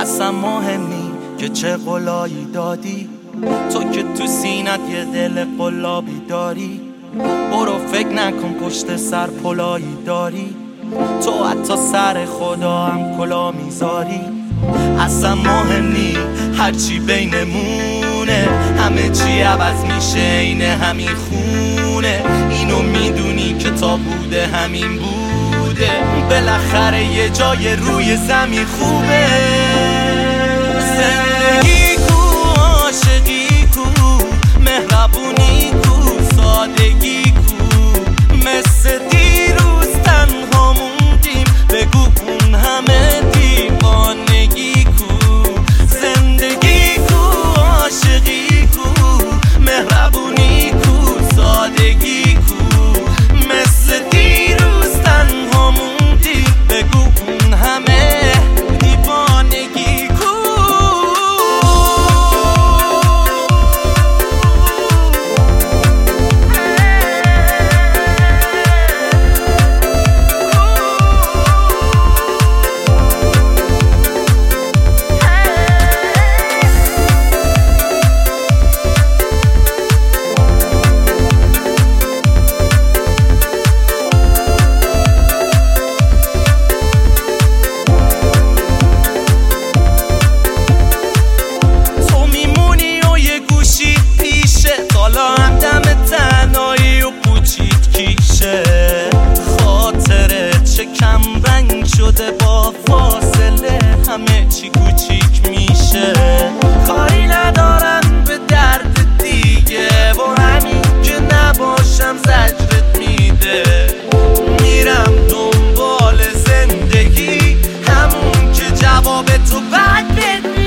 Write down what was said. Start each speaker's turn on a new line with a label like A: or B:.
A: اصلا مهم که چه قلایی دادی؟ تو که تو سینت یه دل قلابی داری؟ برو فکر نکن پشت سر پلایی داری؟ تو حتی سر خدا هم کلا می‌ذاری؟ اصلا مهم نی هرچی بینمونه همه چی عوض میشه اینه همین خونه. اینو می‌دونی که تا بوده همین بوده. بالاخره یه جای روی زمین خوبه. Yeah. Orbit, sobald mit mir.